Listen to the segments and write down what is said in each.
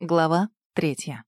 Глава третья.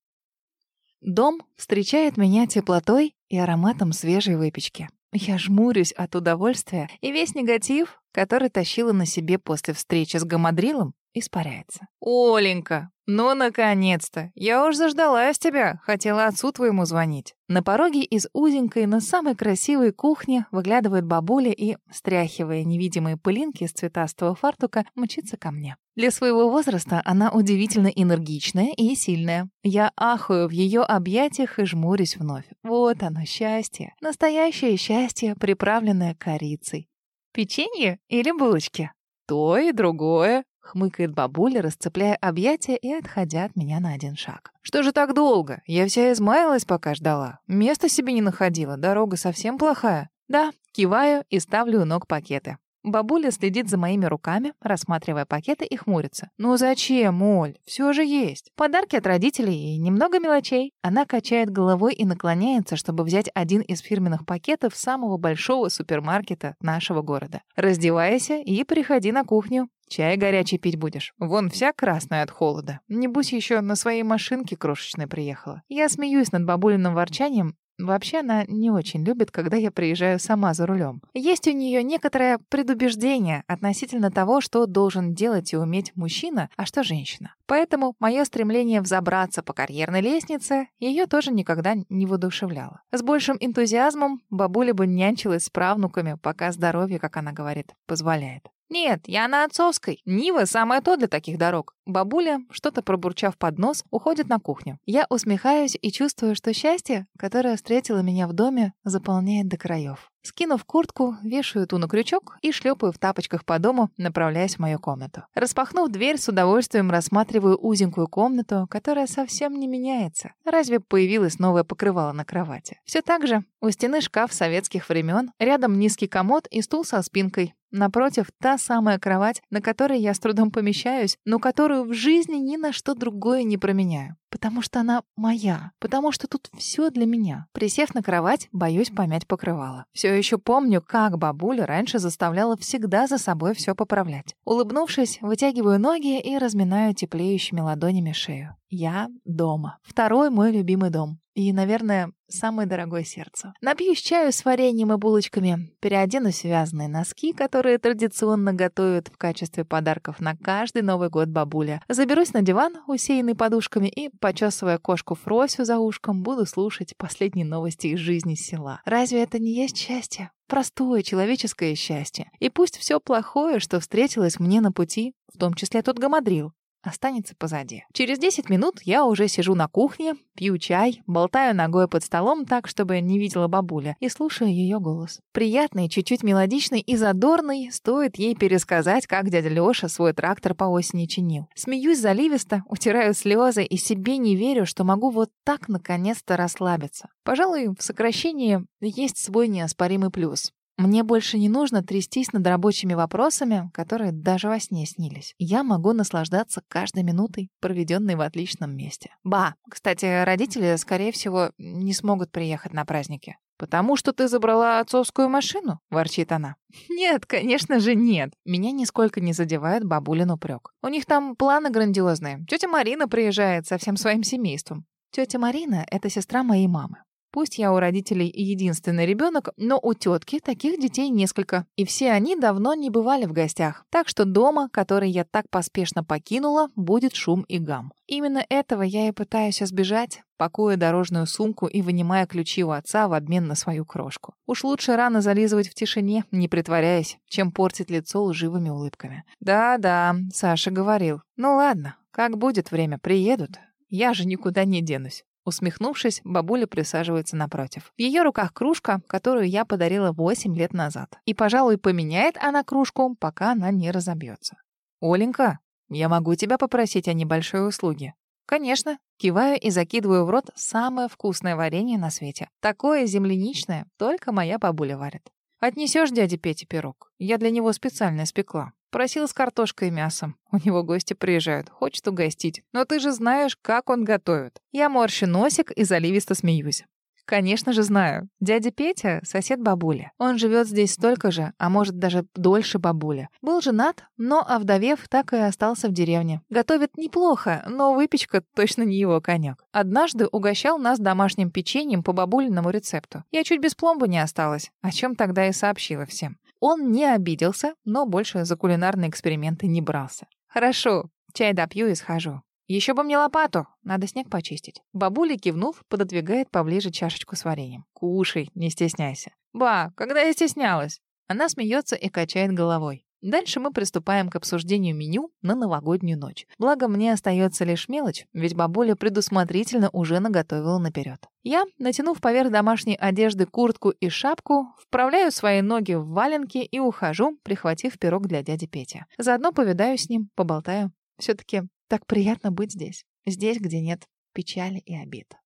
Дом встречает меня теплотой и ароматом свежей выпечки. Я жмурюсь от удовольствия, и весь негатив, который тащила на себе после встречи с гамадрилом, испаряется. «Оленька, ну, наконец-то! Я уж заждалась тебя, хотела отцу твоему звонить». На пороге из узенькой, но самой красивой кухни выглядывает бабуля и, стряхивая невидимые пылинки из цветастого фартука, мчится ко мне. Для своего возраста она удивительно энергичная и сильная. Я ахаю в ее объятиях и жмурюсь вновь. Вот оно, счастье. Настоящее счастье, приправленное корицей. Печенье или булочки? То и другое. Хмыкает бабуля, расцепляя объятия и отходя от меня на один шаг. «Что же так долго? Я вся измаялась, пока ждала. Места себе не находила, дорога совсем плохая». «Да», киваю и ставлю ног пакеты. Бабуля следит за моими руками, рассматривая пакеты и хмурится. «Ну зачем, Оль? Все же есть. Подарки от родителей и немного мелочей». Она качает головой и наклоняется, чтобы взять один из фирменных пакетов самого большого супермаркета нашего города. «Раздевайся и приходи на кухню. Чай горячий пить будешь. Вон вся красная от холода. Небось еще на своей машинке крошечной приехала. Я смеюсь над бабулиным ворчанием, Вообще она не очень любит, когда я приезжаю сама за рулем. Есть у нее некоторое предубеждение относительно того, что должен делать и уметь мужчина, а что женщина. Поэтому мое стремление взобраться по карьерной лестнице ее тоже никогда не воодушевляло. С большим энтузиазмом бабуля бы нянчилась с правнуками, пока здоровье, как она говорит, позволяет. «Нет, я на отцовской. Нива самое то для таких дорог». Бабуля, что-то пробурчав под нос, уходит на кухню. Я усмехаюсь и чувствую, что счастье, которое встретило меня в доме, заполняет до краев. Скинув куртку, вешаю ту на крючок и шлепаю в тапочках по дому, направляясь в мою комнату. Распахнув дверь, с удовольствием рассматриваю узенькую комнату, которая совсем не меняется. Разве появилось новое покрывало на кровати? Все так же. У стены шкаф советских времен, рядом низкий комод и стул со спинкой. Напротив, та самая кровать, на которой я с трудом помещаюсь, но которую в жизни ни на что другое не променяю. Потому что она моя. Потому что тут все для меня. Присев на кровать, боюсь помять покрывало. Все еще помню, как бабуля раньше заставляла всегда за собой все поправлять. Улыбнувшись, вытягиваю ноги и разминаю теплеющими ладонями шею. Я дома. Второй мой любимый дом. И, наверное, самый дорогой сердцу. Напьюсь чаю с вареньем и булочками, переоденусь в вязаные носки, которые традиционно готовят в качестве подарков на каждый Новый год бабуля. Заберусь на диван, усеянный подушками, и, почесывая кошку Фросю за ушком, буду слушать последние новости из жизни села. Разве это не есть счастье? Простое человеческое счастье. И пусть все плохое, что встретилось мне на пути, в том числе тот гамадрил, останется позади. Через 10 минут я уже сижу на кухне, пью чай, болтаю ногой под столом так, чтобы не видела бабуля, и слушаю ее голос. Приятный, чуть-чуть мелодичный и задорный, стоит ей пересказать, как дядя Лёша свой трактор по осени чинил. Смеюсь заливисто, утираю слезы и себе не верю, что могу вот так наконец-то расслабиться. Пожалуй, в сокращении есть свой неоспоримый плюс. Мне больше не нужно трястись над рабочими вопросами, которые даже во сне снились. Я могу наслаждаться каждой минутой, проведенной в отличном месте. Ба, кстати, родители, скорее всего, не смогут приехать на праздники. «Потому что ты забрала отцовскую машину?» — ворчит она. «Нет, конечно же нет. Меня нисколько не задевает бабулин упрек. У них там планы грандиозные. Тетя Марина приезжает со всем своим семейством. Тетя Марина — это сестра моей мамы. Пусть я у родителей единственный ребенок, но у тетки таких детей несколько, и все они давно не бывали в гостях. Так что дома, который я так поспешно покинула, будет шум и гам. Именно этого я и пытаюсь избежать, пакуя дорожную сумку и вынимая ключи у отца в обмен на свою крошку. Уж лучше рано зализывать в тишине, не притворяясь, чем портить лицо лживыми улыбками. Да-да, Саша говорил. Ну ладно, как будет время, приедут. Я же никуда не денусь. Усмехнувшись, бабуля присаживается напротив. В ее руках кружка, которую я подарила 8 лет назад. И, пожалуй, поменяет она кружку, пока она не разобьется. «Оленька, я могу тебя попросить о небольшой услуге?» «Конечно». Киваю и закидываю в рот самое вкусное варенье на свете. Такое земляничное только моя бабуля варит. «Отнесешь дяде Пете пирог? Я для него специально испекла». Просил с картошкой и мясом. У него гости приезжают, хочет угостить. Но ты же знаешь, как он готовит. Я морщу носик и заливисто смеюсь. Конечно же знаю. Дядя Петя — сосед бабули. Он живет здесь столько же, а может даже дольше бабули. Был женат, но, овдовев, так и остался в деревне. Готовит неплохо, но выпечка точно не его конек. Однажды угощал нас домашним печеньем по бабулиному рецепту. Я чуть без пломбы не осталась, о чем тогда и сообщила всем. Он не обиделся, но больше за кулинарные эксперименты не брался. «Хорошо, чай допью и схожу. Еще бы мне лопату, надо снег почистить. Бабуля, кивнув, пододвигает поближе чашечку с вареньем. Кушай, не стесняйся. Ба, когда я стеснялась? Она смеется и качает головой. Дальше мы приступаем к обсуждению меню на новогоднюю ночь. Благо, мне остается лишь мелочь, ведь бабуля предусмотрительно уже наготовила наперед. Я, натянув поверх домашней одежды куртку и шапку, вправляю свои ноги в валенки и ухожу, прихватив пирог для дяди Пети. Заодно повидаю с ним, поболтаю. Все-таки так приятно быть здесь. Здесь, где нет печали и обид.